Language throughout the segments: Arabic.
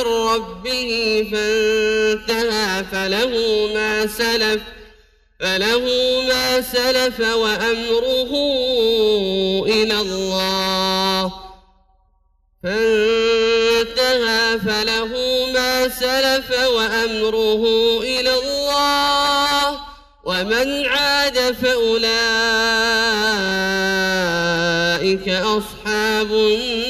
من ربه فانتهى فله ما سلف فله ما سلف وأمره إلى الله. فانتهى فله ما سلف وأمره إلى الله. ومن عاد فأولئك أصحاب النار.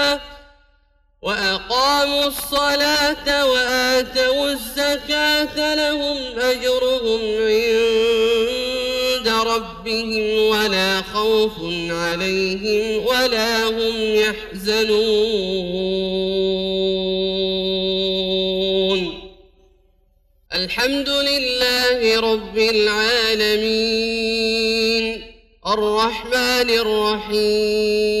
وأقاموا الصلاة وآتوا الزكاة لهم أجرهم عند ربهم ولا خوف عليهم ولا هم يحزنون. الحمد لله رب العالمين. الرحمن الرحيم.